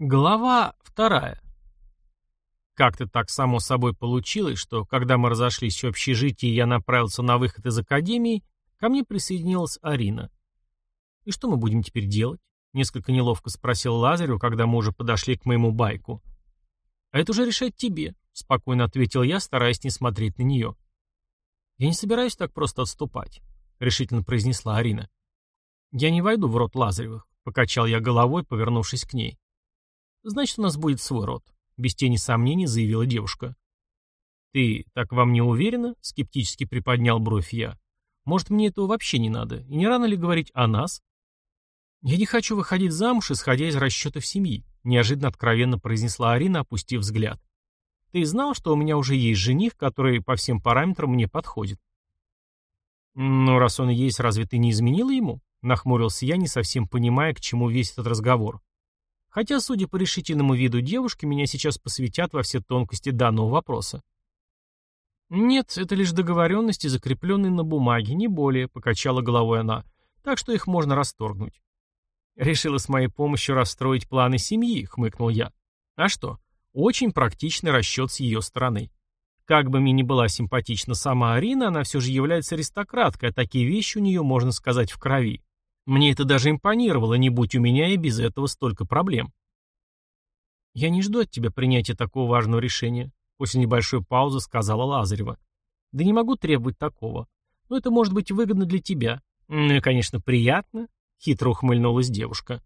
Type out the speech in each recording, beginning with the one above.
Глава вторая. Как-то так само собой получилось, что когда мы разошлись в общежитии и я направился на выход из академии, ко мне присоединилась Арина. «И что мы будем теперь делать?» — несколько неловко спросил Лазарев, когда мы уже подошли к моему байку. «А это уже решать тебе», — спокойно ответил я, стараясь не смотреть на нее. «Я не собираюсь так просто отступать», — решительно произнесла Арина. «Я не войду в рот Лазаревых», — покачал я головой, повернувшись к ней. Значит, у нас будет свой род», — без тени сомнений заявила девушка. «Ты так вам не уверена?» — скептически приподнял бровь я. «Может, мне этого вообще не надо? И не рано ли говорить о нас?» «Я не хочу выходить замуж, исходя из расчетов семьи», — неожиданно откровенно произнесла Арина, опустив взгляд. «Ты знал, что у меня уже есть жених, который по всем параметрам мне подходит?» «Ну, раз он есть, разве ты не изменила ему?» — нахмурился я, не совсем понимая, к чему весь этот разговор. Хотя, судя по решительному виду девушки, меня сейчас посвятят во все тонкости данного вопроса. «Нет, это лишь договоренности, закрепленные на бумаге, не более», — покачала головой она, «так что их можно расторгнуть». «Решила с моей помощью расстроить планы семьи», — хмыкнул я. «А что? Очень практичный расчет с ее стороны. Как бы мне ни была симпатична сама Арина, она все же является аристократкой, а такие вещи у нее, можно сказать, в крови. Мне это даже импонировало, не будь у меня и без этого столько проблем. «Я не жду от тебя принятия такого важного решения», после небольшой паузы сказала Лазарева. «Да не могу требовать такого. Но это может быть выгодно для тебя. Ну и, конечно, приятно», — хитро ухмыльнулась девушка.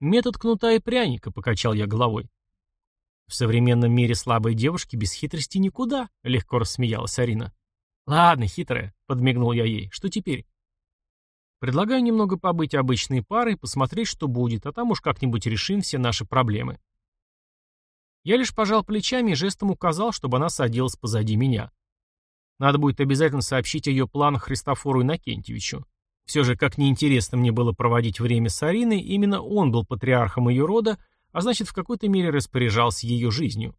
«Метод кнута и пряника», — покачал я головой. «В современном мире слабой девушки без хитрости никуда», — легко рассмеялась Арина. «Ладно, хитрая», — подмигнул я ей. «Что теперь?» Предлагаю немного побыть обычной парой, посмотреть, что будет, а там уж как-нибудь решим все наши проблемы. Я лишь пожал плечами и жестом указал, чтобы она садилась позади меня. Надо будет обязательно сообщить о ее планах Христофору Иннокентьевичу. Все же, как неинтересно мне было проводить время с Ариной, именно он был патриархом ее рода, а значит, в какой-то мере распоряжался ее жизнью.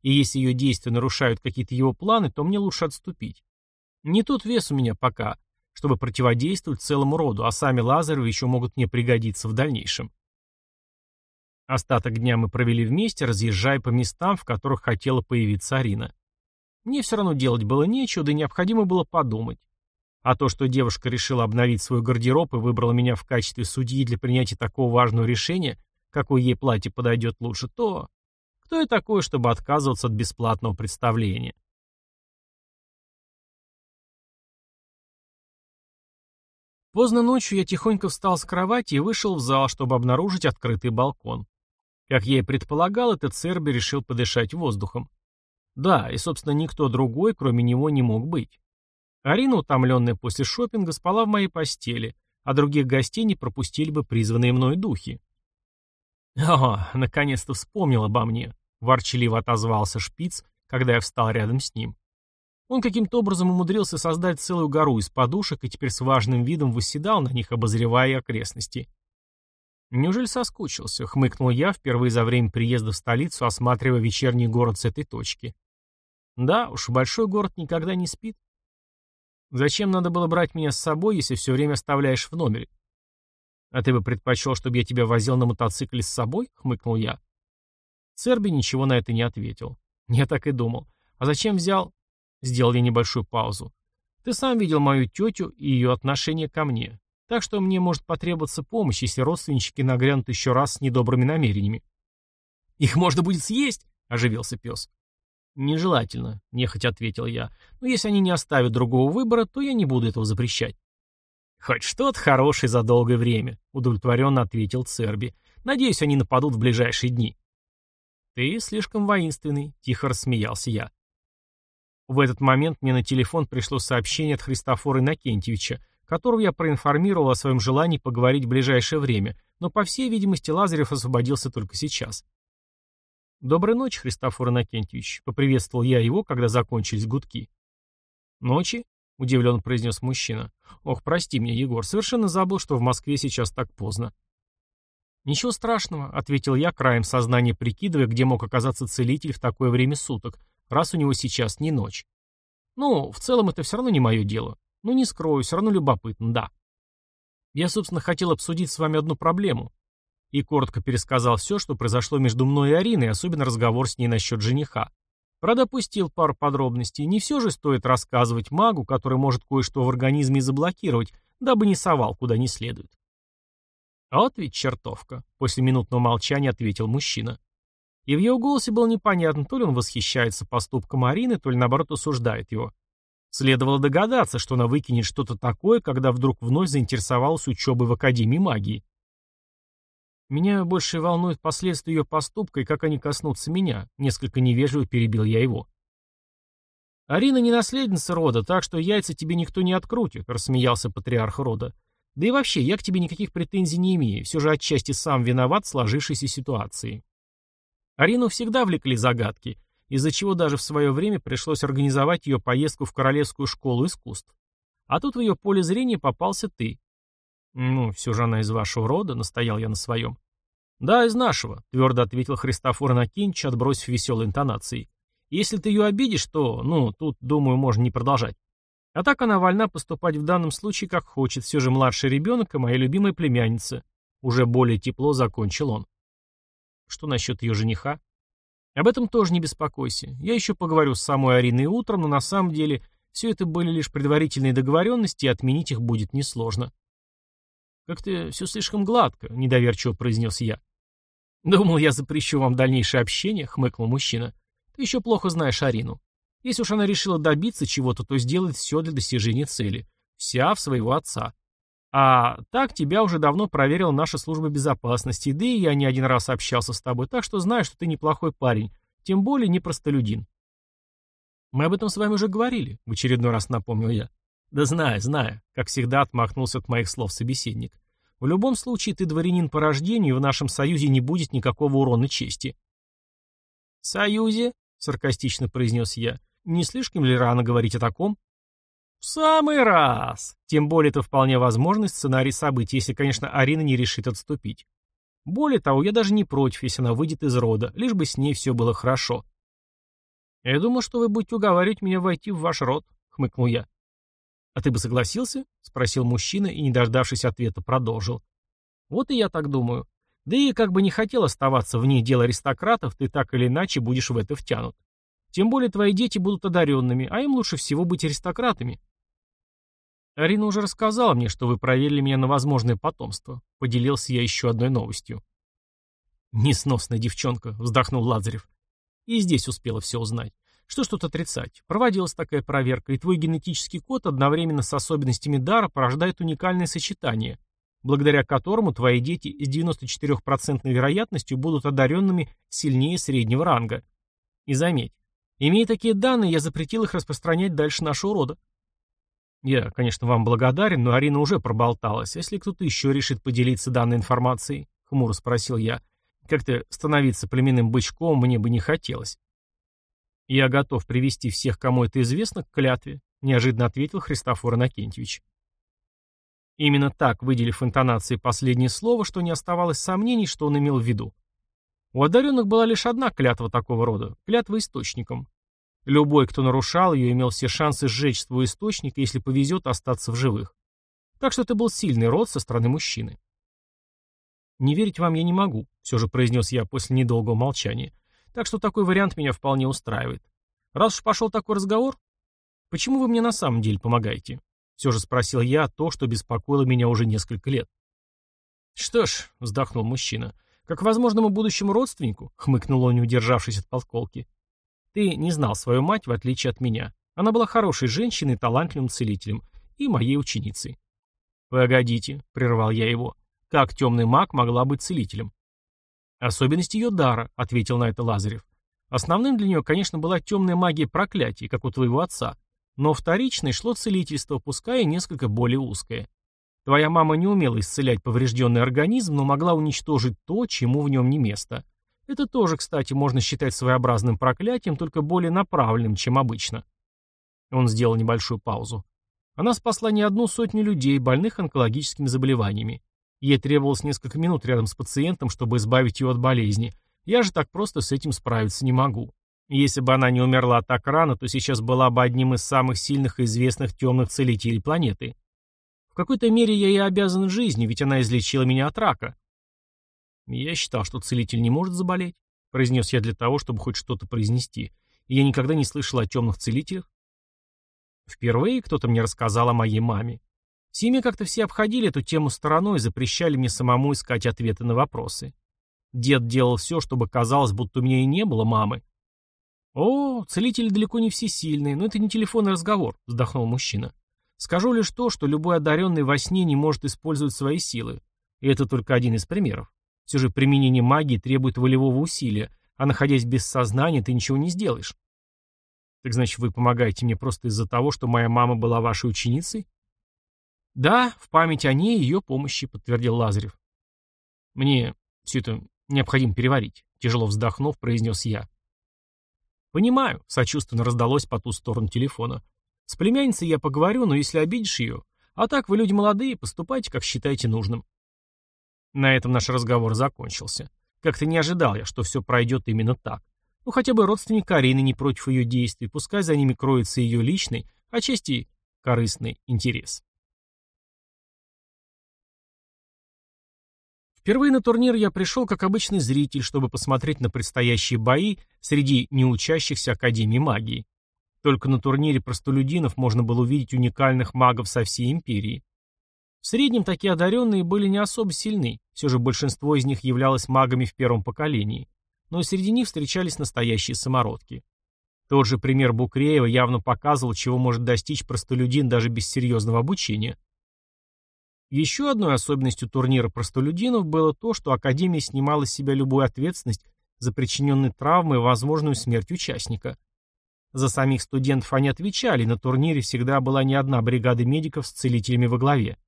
И если ее действия нарушают какие-то его планы, то мне лучше отступить. Не тот вес у меня пока, чтобы противодействовать целому роду, а сами Лазаревы еще могут мне пригодиться в дальнейшем. Остаток дня мы провели вместе, разъезжая по местам, в которых хотела появиться Арина. Мне все равно делать было нечего, да необходимо было подумать. А то, что девушка решила обновить свой гардероб и выбрала меня в качестве судьи для принятия такого важного решения, какое ей платье подойдет лучше, то... Кто я такой, чтобы отказываться от бесплатного представления? Поздно ночью я тихонько встал с кровати и вышел в зал, чтобы обнаружить открытый балкон. Как я и предполагал, этот Церби решил подышать воздухом. Да, и, собственно, никто другой, кроме него, не мог быть. Арина, утомленная после шопинга, спала в моей постели, а других гостей не пропустили бы призванные мной духи. «О, наконец-то вспомнил обо мне», — ворчаливо отозвался шпиц, когда я встал рядом с ним. Он каким-то образом умудрился создать целую гору из подушек и теперь с важным видом восседал на них, обозревая окрестности. «Неужели соскучился?» — хмыкнул я, впервые за время приезда в столицу, осматривая вечерний город с этой точки. «Да уж, большой город никогда не спит. Зачем надо было брать меня с собой, если все время оставляешь в номере?» «А ты бы предпочел, чтобы я тебя возил на мотоцикле с собой?» — хмыкнул я. Церби ничего на это не ответил. Я так и думал. А зачем взял? Сделал я небольшую паузу. Ты сам видел мою тетю и ее отношение ко мне. Так что мне может потребоваться помощь, если родственнички нагрянут еще раз с недобрыми намерениями. «Их можно будет съесть?» — оживился пес. «Нежелательно», — нехотя ответил я. «Но если они не оставят другого выбора, то я не буду этого запрещать». «Хоть что-то хорошее за долгое время», — удовлетворенно ответил Церби. «Надеюсь, они нападут в ближайшие дни». «Ты слишком воинственный», — тихо рассмеялся я. В этот момент мне на телефон пришло сообщение от Христофора Иннокентьевича, которого я проинформировал о своем желании поговорить в ближайшее время, но, по всей видимости, Лазарев освободился только сейчас. «Доброй ночи, Христофор Иннокентьевич», — поприветствовал я его, когда закончились гудки. «Ночи?» — удивленно произнес мужчина. «Ох, прости меня, Егор, совершенно забыл, что в Москве сейчас так поздно». «Ничего страшного», — ответил я, краем сознания прикидывая, где мог оказаться целитель в такое время суток, раз у него сейчас не ночь. Ну, в целом это все равно не мое дело. Ну, не скрою, все равно любопытно, да. Я, собственно, хотел обсудить с вами одну проблему. И коротко пересказал все, что произошло между мной и Ариной, особенно разговор с ней насчет жениха. Правда, опустил пару подробностей. Не все же стоит рассказывать магу, который может кое-что в организме заблокировать, дабы не совал куда не следует. «А вот ведь чертовка», — после минутного молчания ответил мужчина. И в его голосе было непонятно, то ли он восхищается поступком Арины, то ли наоборот осуждает его. Следовало догадаться, что она выкинет что-то такое, когда вдруг вновь заинтересовалась учебой в Академии магии. Меня больше волнует последствия ее поступка и как они коснутся меня, несколько невежливо перебил я его. Арина не наследница рода, так что яйца тебе никто не открутит, рассмеялся патриарх рода. Да и вообще, я к тебе никаких претензий не имею, все же отчасти сам виноват в сложившейся ситуации. Арину всегда влекли загадки, из-за чего даже в свое время пришлось организовать ее поездку в Королевскую школу искусств. А тут в ее поле зрения попался ты. «Ну, все же она из вашего рода», — настоял я на своем. «Да, из нашего», — твердо ответил Христофор Иннокенич, отбросив веселой интонацией. «Если ты ее обидишь, то, ну, тут, думаю, можно не продолжать. А так она вольна поступать в данном случае как хочет, все же младший ребенок и моя любимая племянница». Уже более тепло закончил он. Что насчет ее жениха? Об этом тоже не беспокойся. Я еще поговорю с самой Ариной утром, но на самом деле все это были лишь предварительные договоренности, и отменить их будет несложно. «Как-то все слишком гладко», — недоверчиво произнес я. «Думал, я запрещу вам дальнейшее общение», — хмыкнул мужчина. «Ты еще плохо знаешь Арину. Если уж она решила добиться чего-то, то сделает все для достижения цели. Вся в своего отца. А так тебя уже давно проверила наша служба безопасности, да и я не один раз общался с тобой, так что знаю, что ты неплохой парень, тем более не простолюдин». «Мы об этом с вами уже говорили», — в очередной раз напомнил я. «Да знаю, знаю», — как всегда отмахнулся от моих слов собеседник. «В любом случае ты дворянин по рождению, и в нашем союзе не будет никакого урона чести». «Союзе?» — саркастично произнес я. «Не слишком ли рано говорить о таком?» «В самый раз! Тем более это вполне возможный сценарий событий, если, конечно, Арина не решит отступить. Более того, я даже не против, если она выйдет из рода, лишь бы с ней все было хорошо». «Я думал, что вы будете уговаривать меня войти в ваш род», — хмыкнул я. «А ты бы согласился?» — спросил мужчина и, не дождавшись ответа, продолжил. «Вот и я так думаю. Да и как бы не хотел оставаться вне дела аристократов, ты так или иначе будешь в это втянут. Тем более твои дети будут одаренными, а им лучше всего быть аристократами». «Арина уже рассказала мне, что вы проверили меня на возможное потомство», — поделился я еще одной новостью. «Несносная девчонка», — вздохнул Лазарев. «И здесь успела все узнать. Что ж тут отрицать? Проводилась такая проверка, и твой генетический код одновременно с особенностями дара порождает уникальное сочетание, благодаря которому твои дети с 94% вероятностью будут одаренными сильнее среднего ранга. И заметь, имея такие данные, я запретил их распространять дальше нашего рода. Я, конечно, вам благодарен, но Арина уже проболталась. Если кто-то еще решит поделиться данной информацией, хмуро спросил я, как-то становиться племенным бычком мне бы не хотелось. «Я готов привести всех, кому это известно, к клятве», — неожиданно ответил Христофор Иннокентьевич. Именно так, выделив интонации последнее слово, что не оставалось сомнений, что он имел в виду. У одаренных была лишь одна клятва такого рода — клятва источником. Любой, кто нарушал ее, имел все шансы сжечь свой источник, если повезет остаться в живых. Так что это был сильный род со стороны мужчины. «Не верить вам я не могу», — все же произнес я после недолгого молчания. Так что такой вариант меня вполне устраивает. Раз уж пошел такой разговор, почему вы мне на самом деле помогаете? Все же спросил я то, что беспокоило меня уже несколько лет. Что ж, вздохнул мужчина, как возможному будущему родственнику, хмыкнул он, не удержавшись от подколки. Ты не знал свою мать, в отличие от меня. Она была хорошей женщиной, талантливым целителем и моей ученицей. «Погодите», — прервал я его, — «как темный маг могла быть целителем?» «Особенность ее дара», — ответил на это Лазарев. «Основным для нее, конечно, была темная магия проклятий, как у твоего отца. Но вторичной шло целительство, пускай и несколько более узкое. Твоя мама не умела исцелять поврежденный организм, но могла уничтожить то, чему в нем не место. Это тоже, кстати, можно считать своеобразным проклятием, только более направленным, чем обычно». Он сделал небольшую паузу. Она спасла не одну сотню людей, больных онкологическими заболеваниями. Ей требовалось несколько минут рядом с пациентом, чтобы избавить его от болезни. Я же так просто с этим справиться не могу. Если бы она не умерла так рано, то сейчас была бы одним из самых сильных и известных темных целителей планеты. В какой-то мере я ей обязан жизнью, ведь она излечила меня от рака. Я считал, что целитель не может заболеть, произнес я для того, чтобы хоть что-то произнести. И я никогда не слышал о темных целителях. Впервые кто-то мне рассказал о моей маме. В семье как-то все обходили эту тему стороной и запрещали мне самому искать ответы на вопросы. Дед делал все, чтобы казалось, будто у меня и не было мамы. «О, целители далеко не всесильные, но это не телефонный разговор», — вздохнул мужчина. «Скажу лишь то, что любой одаренный во сне не может использовать свои силы. И это только один из примеров. Все же применение магии требует волевого усилия, а находясь без сознания, ты ничего не сделаешь». «Так значит, вы помогаете мне просто из-за того, что моя мама была вашей ученицей?» «Да, в память о ней и ее помощи», — подтвердил Лазарев. «Мне все это необходимо переварить», — тяжело вздохнув, произнес я. «Понимаю», — сочувственно раздалось по ту сторону телефона. «С племянницей я поговорю, но если обидишь ее... А так, вы люди молодые, поступайте, как считаете нужным». На этом наш разговор закончился. Как-то не ожидал я, что все пройдет именно так. Ну, хотя бы родственник Карины не против ее действий, пускай за ними кроется ее личный, а части корыстный интерес. Впервые на турнир я пришел как обычный зритель, чтобы посмотреть на предстоящие бои среди неучащихся Академии магии. Только на турнире простолюдинов можно было увидеть уникальных магов со всей империи. В среднем такие одаренные были не особо сильны, все же большинство из них являлось магами в первом поколении, но среди них встречались настоящие самородки. Тот же пример Букреева явно показывал, чего может достичь простолюдин даже без серьезного обучения. Еще одной особенностью турнира простолюдинов было то, что Академия снимала с себя любую ответственность за причиненные травмы и возможную смерть участника. За самих студентов они отвечали, на турнире всегда была не одна бригада медиков с целителями во главе.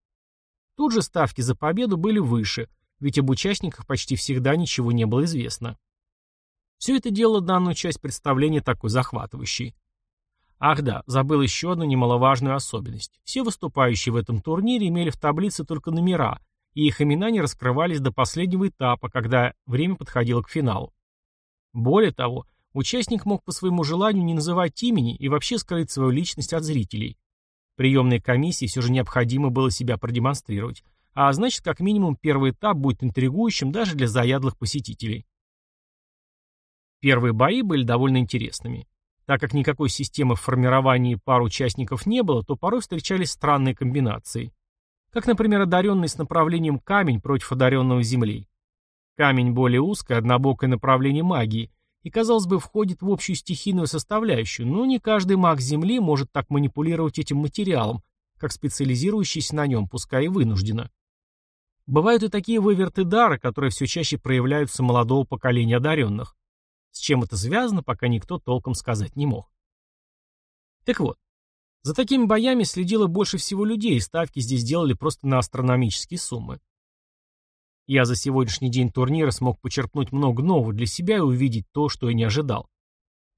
Тут же ставки за победу были выше, ведь об участниках почти всегда ничего не было известно. Все это делало данную часть представления такой захватывающей. Ах да, забыл еще одну немаловажную особенность. Все выступающие в этом турнире имели в таблице только номера, и их имена не раскрывались до последнего этапа, когда время подходило к финалу. Более того, участник мог по своему желанию не называть имени и вообще скрыть свою личность от зрителей. Приемной комиссии все же необходимо было себя продемонстрировать, а значит, как минимум, первый этап будет интригующим даже для заядлых посетителей. Первые бои были довольно интересными. Так как никакой системы в формировании пар участников не было, то порой встречались странные комбинации. Как, например, одаренный с направлением камень против одаренного земли. Камень более узкое, однобокое направление магии, и, казалось бы, входит в общую стихийную составляющую, но не каждый маг Земли может так манипулировать этим материалом, как специализирующийся на нем, пускай и вынужденно. Бывают и такие выверты дара, которые все чаще проявляются молодого поколения одаренных. С чем это связано, пока никто толком сказать не мог. Так вот, за такими боями следило больше всего людей, ставки здесь делали просто на астрономические суммы. Я за сегодняшний день турнира смог почерпнуть много нового для себя и увидеть то, что я не ожидал.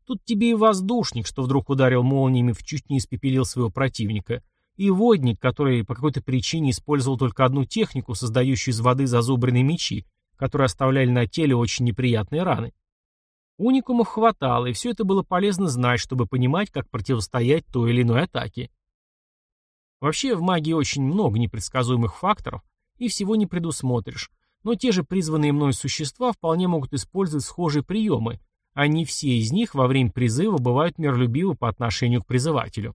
Тут тебе и воздушник, что вдруг ударил молниями в чуть не испепелил своего противника, и водник, который по какой-то причине использовал только одну технику, создающую из воды зазубренные мечи, которые оставляли на теле очень неприятные раны. Уникумов хватало, и все это было полезно знать, чтобы понимать, как противостоять той или иной атаке. Вообще, в магии очень много непредсказуемых факторов, и всего не предусмотришь, но те же призванные мной существа вполне могут использовать схожие приемы, а не все из них во время призыва бывают миролюбивы по отношению к призывателю.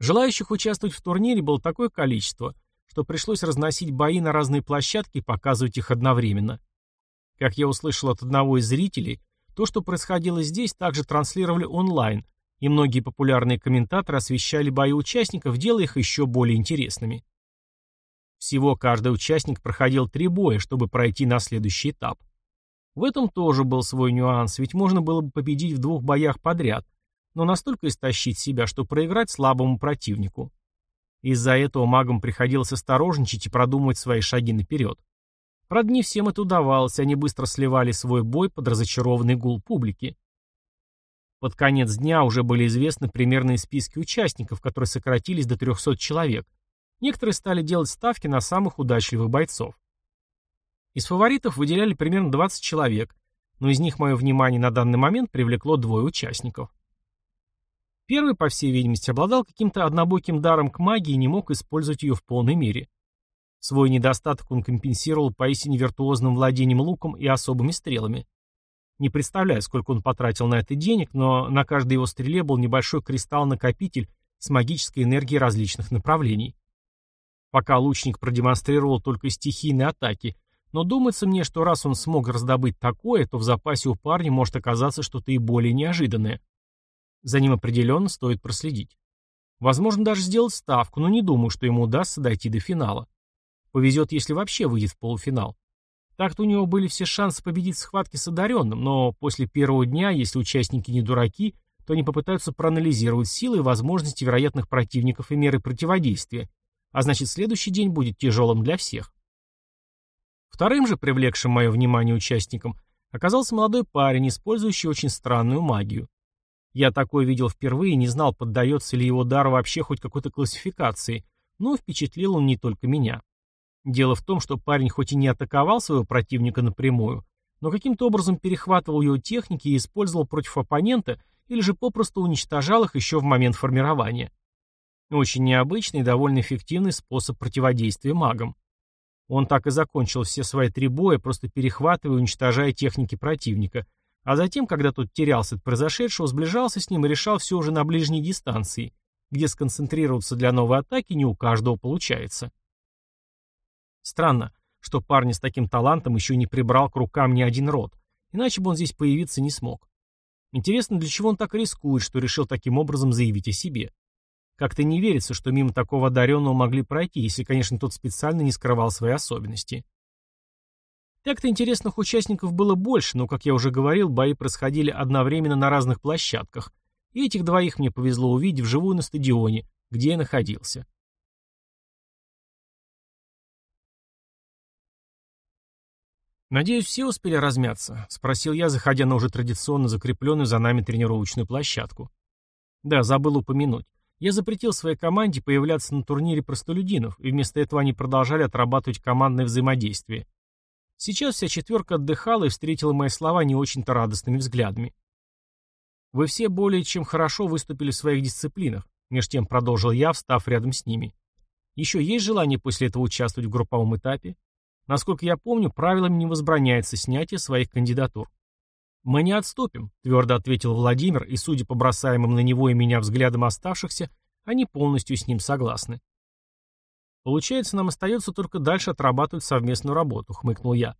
Желающих участвовать в турнире было такое количество, что пришлось разносить бои на разные площадки и показывать их одновременно. Как я услышал от одного из зрителей, то, что происходило здесь, также транслировали онлайн, и многие популярные комментаторы освещали бои участников, делая их еще более интересными. Всего каждый участник проходил три боя, чтобы пройти на следующий этап. В этом тоже был свой нюанс, ведь можно было бы победить в двух боях подряд, но настолько истощить себя, что проиграть слабому противнику. Из-за этого магам приходилось осторожничать и продумывать свои шаги наперед. Правда, не всем это удавалось, они быстро сливали свой бой под разочарованный гул публики. Под конец дня уже были известны примерные списки участников, которые сократились до 300 человек. Некоторые стали делать ставки на самых удачливых бойцов. Из фаворитов выделяли примерно 20 человек, но из них мое внимание на данный момент привлекло двое участников. Первый, по всей видимости, обладал каким-то однобоким даром к магии и не мог использовать ее в полной мере. Свой недостаток он компенсировал поистине виртуозным владением луком и особыми стрелами. Не представляю, сколько он потратил на это денег, но на каждой его стреле был небольшой кристалл-накопитель с магической энергией различных направлений. Пока лучник продемонстрировал только стихийные атаки, но думается мне, что раз он смог раздобыть такое, то в запасе у парня может оказаться что-то и более неожиданное. За ним определенно стоит проследить. Возможно, даже сделать ставку, но не думаю, что ему удастся дойти до финала. Повезет, если вообще выйдет в полуфинал. Так-то у него были все шансы победить в схватке с одаренным, но после первого дня, если участники не дураки, то они попытаются проанализировать силы и возможности вероятных противников и меры противодействия, а значит следующий день будет тяжелым для всех. Вторым же привлекшим мое внимание участником оказался молодой парень, использующий очень странную магию. Я такое видел впервые и не знал, поддается ли его дар вообще хоть какой-то классификации, но впечатлил он не только меня. Дело в том, что парень хоть и не атаковал своего противника напрямую, но каким-то образом перехватывал его техники и использовал против оппонента или же попросту уничтожал их еще в момент формирования. Очень необычный и довольно эффективный способ противодействия магам. Он так и закончил все свои три боя, просто перехватывая и уничтожая техники противника, а затем, когда тот терялся от произошедшего, сближался с ним и решал все уже на ближней дистанции, где сконцентрироваться для новой атаки не у каждого получается. Странно, что парни с таким талантом еще не прибрал к рукам ни один род, иначе бы он здесь появиться не смог. Интересно, для чего он так рискует, что решил таким образом заявить о себе. Как-то не верится, что мимо такого одаренного могли пройти, если, конечно, тот специально не скрывал свои особенности. Так-то интересных участников было больше, но, как я уже говорил, бои происходили одновременно на разных площадках, и этих двоих мне повезло увидеть вживую на стадионе, где я находился. «Надеюсь, все успели размяться?» — спросил я, заходя на уже традиционно закрепленную за нами тренировочную площадку. «Да, забыл упомянуть. Я запретил своей команде появляться на турнире простолюдинов, и вместо этого они продолжали отрабатывать командное взаимодействие. Сейчас вся четверка отдыхала и встретила мои слова не очень-то радостными взглядами. «Вы все более чем хорошо выступили в своих дисциплинах», меж тем продолжил я, встав рядом с ними. «Еще есть желание после этого участвовать в групповом этапе? Насколько я помню, правилами не возбраняется снятие своих кандидатур». «Мы не отступим», — твердо ответил Владимир, и, судя по бросаемым на него и меня взглядам оставшихся, они полностью с ним согласны. Получается, нам остается только дальше отрабатывать совместную работу, хмыкнул я.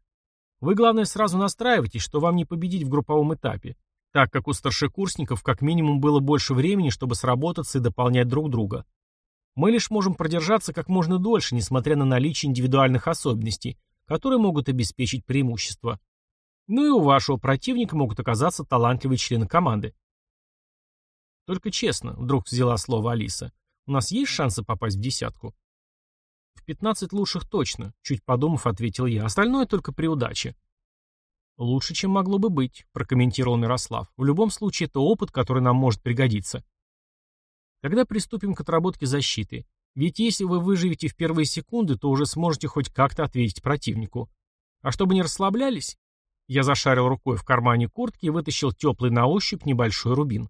Вы, главное, сразу настраивайтесь, что вам не победить в групповом этапе, так как у старшекурсников как минимум было больше времени, чтобы сработаться и дополнять друг друга. Мы лишь можем продержаться как можно дольше, несмотря на наличие индивидуальных особенностей, которые могут обеспечить преимущество. Ну и у вашего противника могут оказаться талантливые члены команды. Только честно, вдруг взяла слово Алиса, у нас есть шансы попасть в десятку? В 15 лучших точно, чуть подумав, ответил я. Остальное только при удаче. Лучше, чем могло бы быть, прокомментировал Мирослав. В любом случае, это опыт, который нам может пригодиться. Тогда приступим к отработке защиты. Ведь если вы выживете в первые секунды, то уже сможете хоть как-то ответить противнику. А чтобы не расслаблялись, я зашарил рукой в кармане куртки и вытащил теплый на ощупь небольшой рубин.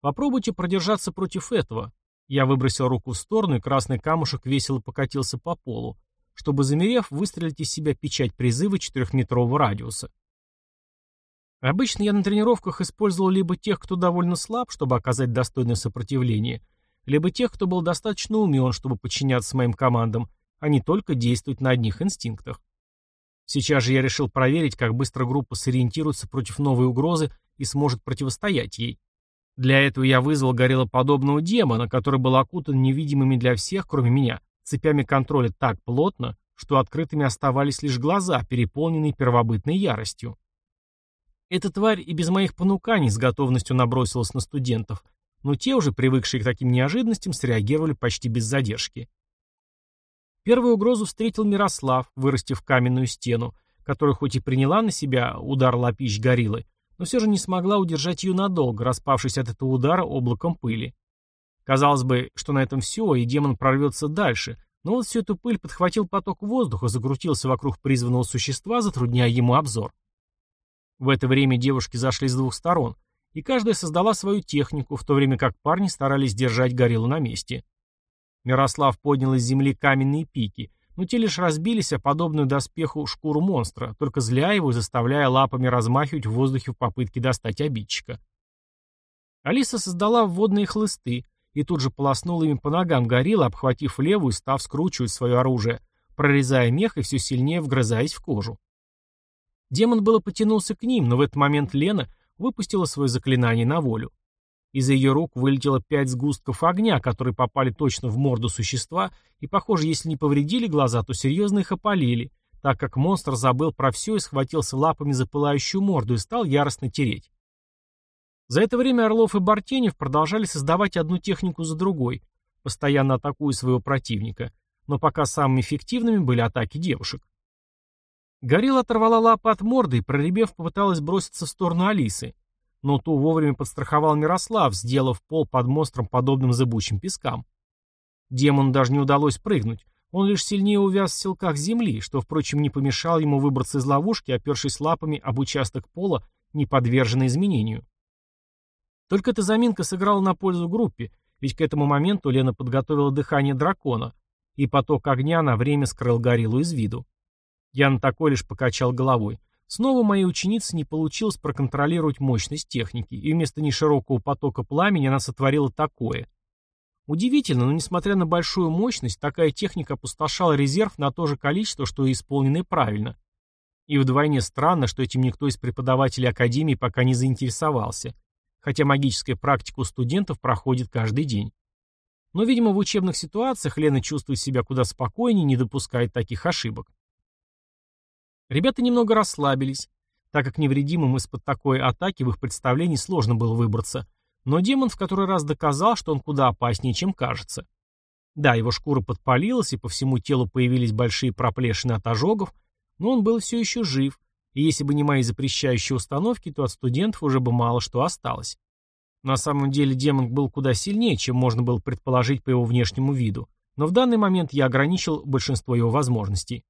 Попробуйте продержаться против этого. Я выбросил руку в сторону, и красный камушек весело покатился по полу, чтобы, замерев, выстрелить из себя печать призыва четырехметрового радиуса. Обычно я на тренировках использовал либо тех, кто довольно слаб, чтобы оказать достойное сопротивление, либо тех, кто был достаточно умен, чтобы подчиняться моим командам, а не только действовать на одних инстинктах. Сейчас же я решил проверить, как быстро группа сориентируется против новой угрозы и сможет противостоять ей. Для этого я вызвал гориллоподобного демона, который был окутан невидимыми для всех, кроме меня, цепями контроля так плотно, что открытыми оставались лишь глаза, переполненные первобытной яростью. Эта тварь и без моих понуканий с готовностью набросилась на студентов, но те, уже привыкшие к таким неожиданностям, среагировали почти без задержки. Первую угрозу встретил Мирослав, вырастив каменную стену, которая хоть и приняла на себя удар лапищ гориллы, но все же не смогла удержать ее надолго, распавшись от этого удара облаком пыли. Казалось бы, что на этом все, и демон прорвется дальше, но вот всю эту пыль подхватил поток воздуха, закрутился вокруг призванного существа, затрудняя ему обзор. В это время девушки зашли с двух сторон, и каждая создала свою технику, в то время как парни старались держать гориллу на месте. Мирослав поднял из земли каменные пики, но те лишь разбились о подобную доспеху шкуру монстра, только зля его и заставляя лапами размахивать в воздухе в попытке достать обидчика. Алиса создала вводные хлысты и тут же полоснула ими по ногам горилла, обхватив левую, став скручивать свое оружие, прорезая мех и все сильнее вгрызаясь в кожу. Демон было потянулся к ним, но в этот момент Лена выпустила свое заклинание на волю. Из ее рук вылетело пять сгустков огня, которые попали точно в морду существа, и, похоже, если не повредили глаза, то серьезно их опалили, так как монстр забыл про все и схватился лапами за пылающую морду и стал яростно тереть. За это время Орлов и Бартенев продолжали создавать одну технику за другой, постоянно атакуя своего противника, но пока самыми эффективными были атаки девушек. Горилла оторвала лапы от морды и, проребев, попыталась броситься в сторону Алисы, но ту вовремя подстраховал Мирослав, сделав пол под монстром подобным зыбучим пескам. Демону даже не удалось прыгнуть, он лишь сильнее увяз в селках земли, что, впрочем, не помешало ему выбраться из ловушки, опершись лапами об участок пола, не подверженный изменению. Только эта заминка сыграла на пользу группе, ведь к этому моменту Лена подготовила дыхание дракона, и поток огня на время скрыл гориллу из виду. Я на такой лишь покачал головой. Снова моей ученице не получилось проконтролировать мощность техники, и вместо неширокого потока пламени она сотворила такое. Удивительно, но несмотря на большую мощность, такая техника опустошала резерв на то же количество, что и исполненное правильно. И вдвойне странно, что этим никто из преподавателей Академии пока не заинтересовался, хотя магическая практика у студентов проходит каждый день. Но, видимо, в учебных ситуациях Лена чувствует себя куда спокойнее не допускает таких ошибок. Ребята немного расслабились, так как невредимым из-под такой атаки в их представлении сложно было выбраться, но демон в который раз доказал, что он куда опаснее, чем кажется. Да, его шкура подпалилась, и по всему телу появились большие проплешины от ожогов, но он был все еще жив, и если бы не мои запрещающие установки, то от студентов уже бы мало что осталось. На самом деле демон был куда сильнее, чем можно было предположить по его внешнему виду, но в данный момент я ограничил большинство его возможностей.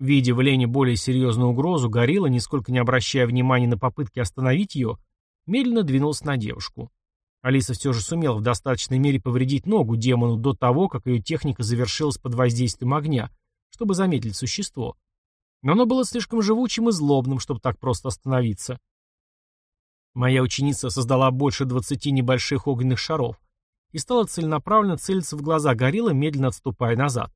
Видя в Лене более серьезную угрозу, Горилла, нисколько не обращая внимания на попытки остановить ее, медленно двинулся на девушку. Алиса все же сумела в достаточной мере повредить ногу демону до того, как ее техника завершилась под воздействием огня, чтобы заметить существо. Но оно было слишком живучим и злобным, чтобы так просто остановиться. Моя ученица создала больше двадцати небольших огненных шаров и стала целенаправленно целиться в глаза гориллы, медленно отступая назад.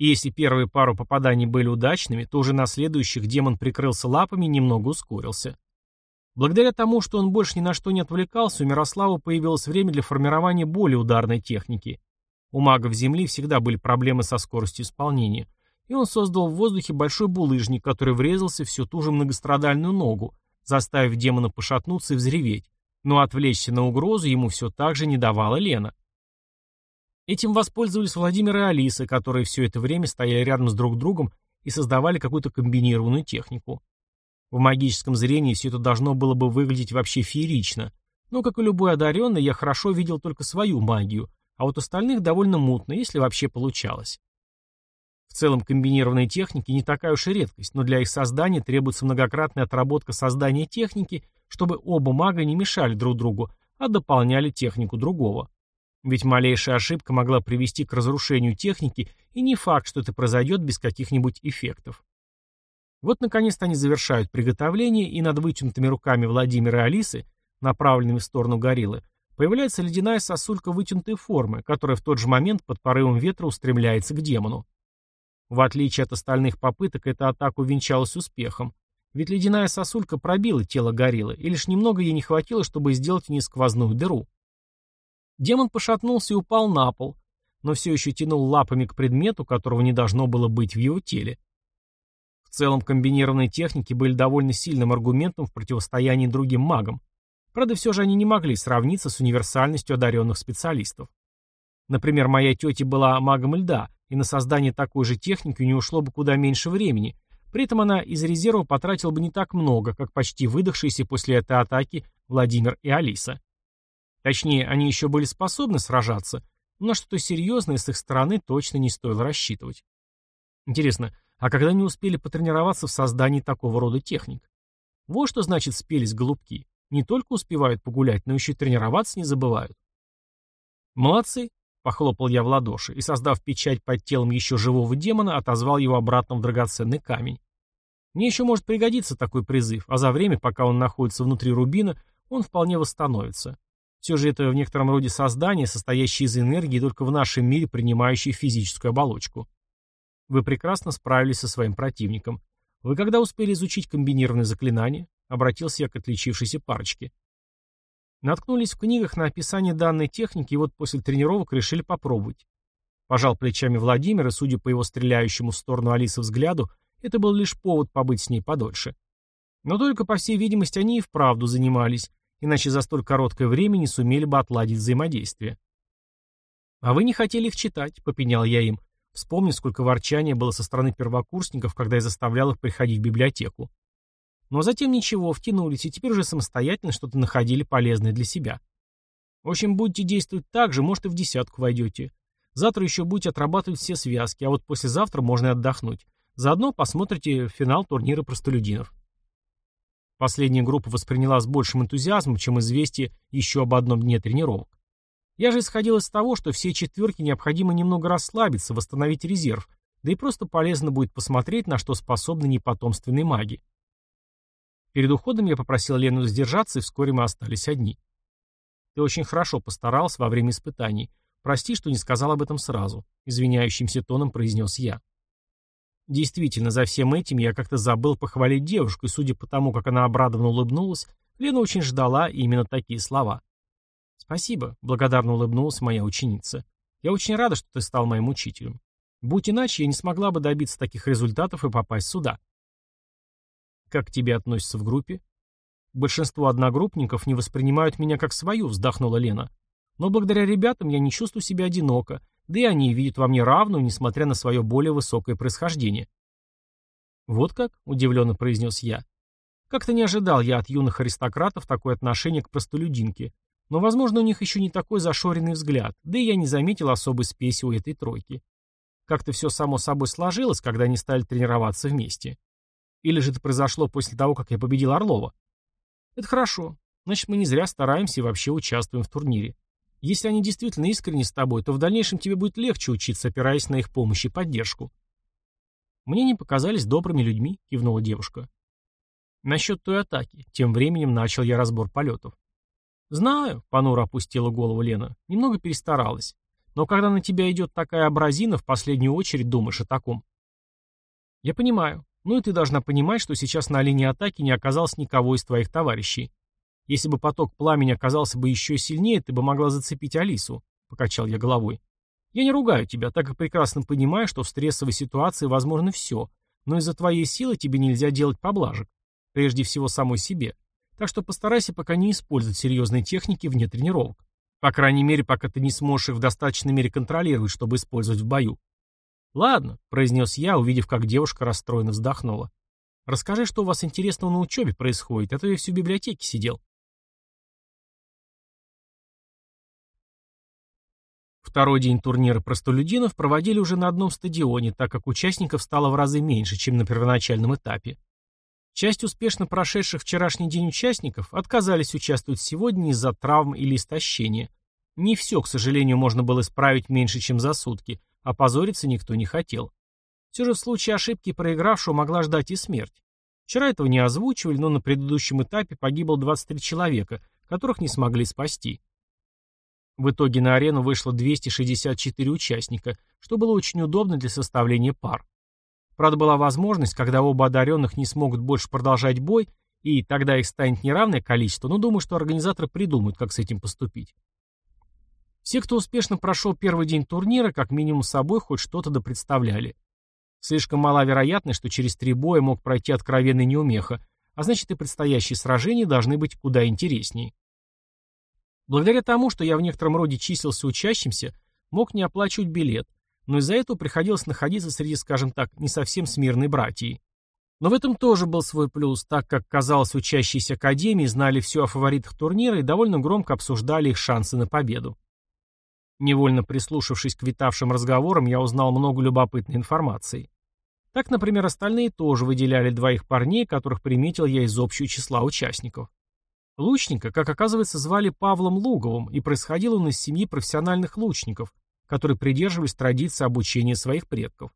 И если первые пару попаданий были удачными, то уже на следующих демон прикрылся лапами и немного ускорился. Благодаря тому, что он больше ни на что не отвлекался, у Мирослава появилось время для формирования более ударной техники. У магов Земли всегда были проблемы со скоростью исполнения, и он создал в воздухе большой булыжник, который врезался всю ту же многострадальную ногу, заставив демона пошатнуться и взреветь, но отвлечься на угрозу ему все так же не давала Лена. Этим воспользовались Владимир и Алиса, которые все это время стояли рядом с друг другом и создавали какую-то комбинированную технику. В магическом зрении все это должно было бы выглядеть вообще феерично, но, как и любой одаренный, я хорошо видел только свою магию, а вот остальных довольно мутно, если вообще получалось. В целом комбинированные техники не такая уж и редкость, но для их создания требуется многократная отработка создания техники, чтобы оба мага не мешали друг другу, а дополняли технику другого. Ведь малейшая ошибка могла привести к разрушению техники, и не факт, что это произойдет без каких-нибудь эффектов. Вот наконец-то они завершают приготовление, и над вытянутыми руками Владимира и Алисы, направленными в сторону гориллы, появляется ледяная сосулька вытянутой формы, которая в тот же момент под порывом ветра устремляется к демону. В отличие от остальных попыток, эта атака увенчалась успехом, ведь ледяная сосулька пробила тело гориллы, и лишь немного ей не хватило, чтобы сделать в ней сквозную дыру. Демон пошатнулся и упал на пол, но все еще тянул лапами к предмету, которого не должно было быть в его теле. В целом комбинированные техники были довольно сильным аргументом в противостоянии другим магам. Правда, все же они не могли сравниться с универсальностью одаренных специалистов. Например, моя тетя была магом льда, и на создание такой же техники у нее ушло бы куда меньше времени. При этом она из резерва потратила бы не так много, как почти выдохшиеся после этой атаки Владимир и Алиса. Точнее, они еще были способны сражаться, но что-то серьезное с их стороны точно не стоило рассчитывать. Интересно, а когда они успели потренироваться в создании такого рода техник? Вот что значит спелись голубки. Не только успевают погулять, но еще и тренироваться не забывают. Молодцы. Похлопал я в ладоши и, создав печать под телом еще живого демона, отозвал его обратно в драгоценный камень. Мне еще может пригодиться такой призыв, а за время, пока он находится внутри рубина, он вполне восстановится. Все же это в некотором роде создание, состоящее из энергии, только в нашем мире принимающее физическую оболочку. Вы прекрасно справились со своим противником. Вы когда успели изучить комбинированное заклинание? Обратился я к отличившейся парочке. Наткнулись в книгах на описание данной техники и вот после тренировок решили попробовать. Пожал плечами Владимир, и, судя по его стреляющему в сторону Алисы взгляду, это был лишь повод побыть с ней подольше. Но только, по всей видимости, они и вправду занимались, иначе за столь короткое время не сумели бы отладить взаимодействие. «А вы не хотели их читать», — попенял я им. Вспомни, сколько ворчания было со стороны первокурсников, когда я заставлял их приходить в библиотеку. Но затем ничего, втянулись, и теперь уже самостоятельно что-то находили полезное для себя. В общем, будете действовать так же, может и в десятку войдете. Завтра еще будете отрабатывать все связки, а вот послезавтра можно и отдохнуть. Заодно посмотрите финал турнира простолюдинов. Последняя группа восприняла с большим энтузиазмом, чем известие еще об одном дне тренировок. Я же исходил из того, что все четверки необходимо немного расслабиться, восстановить резерв, да и просто полезно будет посмотреть, на что способны непотомственные маги. Перед уходом я попросил Лену сдержаться, и вскоре мы остались одни. Ты очень хорошо постарался во время испытаний. Прости, что не сказал об этом сразу, извиняющимся тоном произнес я. Действительно, за всем этим я как-то забыл похвалить девушку, и судя по тому, как она обрадованно улыбнулась, Лена очень ждала именно такие слова. «Спасибо», — благодарно улыбнулась моя ученица. «Я очень рада, что ты стал моим учителем. Будь иначе, я не смогла бы добиться таких результатов и попасть сюда». «Как к тебе относятся в группе?» «Большинство одногруппников не воспринимают меня как свою», — вздохнула Лена. «Но благодаря ребятам я не чувствую себя одиноко, да и они видят во мне равную, несмотря на свое более высокое происхождение». «Вот как?» — удивленно произнес я. Как-то не ожидал я от юных аристократов такое отношение к простолюдинке, но, возможно, у них еще не такой зашоренный взгляд, да и я не заметил особой спеси у этой тройки. Как-то все само собой сложилось, когда они стали тренироваться вместе. Или же это произошло после того, как я победил Орлова? Это хорошо. Значит, мы не зря стараемся и вообще участвуем в турнире. Если они действительно искренни с тобой, то в дальнейшем тебе будет легче учиться, опираясь на их помощь и поддержку. Мне не показались добрыми людьми, кивнула девушка. Насчет той атаки. Тем временем начал я разбор полетов. Знаю, понуро опустила голову Лена. Немного перестаралась. Но когда на тебя идет такая абразина, в последнюю очередь думаешь о таком. Я понимаю. Ну и ты должна понимать, что сейчас на линии атаки не оказалось никого из твоих товарищей. Если бы поток пламени оказался бы еще сильнее, ты бы могла зацепить Алису, покачал я головой. Я не ругаю тебя, так как прекрасно понимаю, что в стрессовой ситуации возможно все, но из-за твоей силы тебе нельзя делать поблажек. Прежде всего самой себе. Так что постарайся пока не использовать серьезные техники вне тренировок. По крайней мере, пока ты не сможешь их в достаточной мере контролировать, чтобы использовать в бою. «Ладно», — произнес я, увидев, как девушка расстроенно вздохнула. «Расскажи, что у вас интересного на учебе происходит, а то я всю библиотеке сидел». Второй день турнира простолюдинов проводили уже на одном стадионе, так как участников стало в разы меньше, чем на первоначальном этапе. Часть успешно прошедших вчерашний день участников отказались участвовать сегодня из-за травм или истощения. Не все, к сожалению, можно было исправить меньше, чем за сутки, а позориться никто не хотел. Все же в случае ошибки проигравшего могла ждать и смерть. Вчера этого не озвучивали, но на предыдущем этапе погибло 23 человека, которых не смогли спасти. В итоге на арену вышло 264 участника, что было очень удобно для составления пар. Правда, была возможность, когда оба одаренных не смогут больше продолжать бой, и тогда их станет неравное количество, но думаю, что организаторы придумают, как с этим поступить. Все, кто успешно прошел первый день турнира, как минимум собой хоть что-то допредставляли. Слишком мала вероятность, что через три боя мог пройти откровенный неумеха, а значит и предстоящие сражения должны быть куда интереснее. Благодаря тому, что я в некотором роде числился учащимся, мог не оплачивать билет, но из-за этого приходилось находиться среди, скажем так, не совсем смирной братьей. Но в этом тоже был свой плюс, так как, казалось, учащиеся академии знали все о фаворитах турнира и довольно громко обсуждали их шансы на победу. Невольно прислушавшись к витавшим разговорам, я узнал много любопытной информации. Так, например, остальные тоже выделяли двоих парней, которых приметил я из общего числа участников. Лучника, как оказывается, звали Павлом Луговым, и происходил он из семьи профессиональных лучников, которые придерживались традиции обучения своих предков.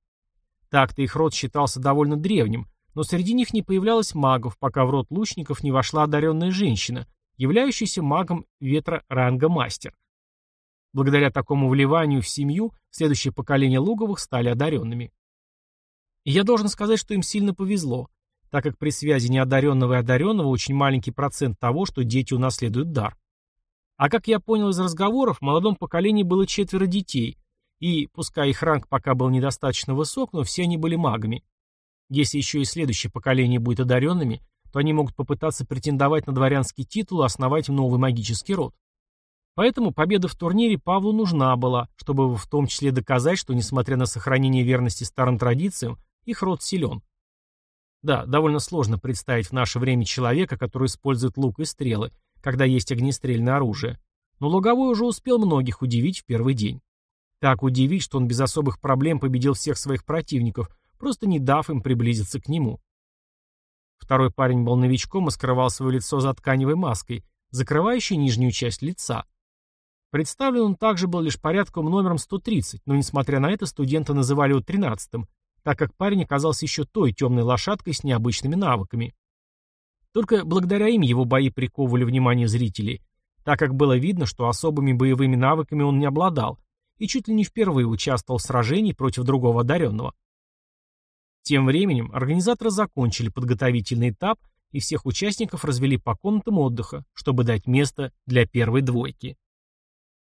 Так-то их род считался довольно древним, но среди них не появлялось магов, пока в род лучников не вошла одаренная женщина, являющаяся магом ветра ранга мастер. Благодаря такому вливанию в семью, следующее поколение Луговых стали одаренными. И я должен сказать, что им сильно повезло, так как при связи неодаренного и одаренного очень маленький процент того, что дети унаследуют дар. А как я понял из разговоров, в молодом поколении было четверо детей, и, пускай их ранг пока был недостаточно высок, но все они были магами. Если еще и следующее поколение будет одаренными, то они могут попытаться претендовать на дворянский титул и основать новый магический род. Поэтому победа в турнире Павлу нужна была, чтобы в том числе доказать, что, несмотря на сохранение верности старым традициям, их род силен. Да, довольно сложно представить в наше время человека, который использует лук и стрелы, когда есть огнестрельное оружие. Но Луговой уже успел многих удивить в первый день. Так удивить, что он без особых проблем победил всех своих противников, просто не дав им приблизиться к нему. Второй парень был новичком и скрывал свое лицо за тканевой маской, закрывающей нижнюю часть лица. Представлен он также был лишь порядком номером 130, но несмотря на это студенты называли его 13-м, так как парень оказался еще той темной лошадкой с необычными навыками. Только благодаря им его бои приковывали внимание зрителей, так как было видно, что особыми боевыми навыками он не обладал, и чуть ли не впервые участвовал в сражении против другого одаренного. Тем временем организаторы закончили подготовительный этап и всех участников развели по комнатам отдыха, чтобы дать место для первой двойки.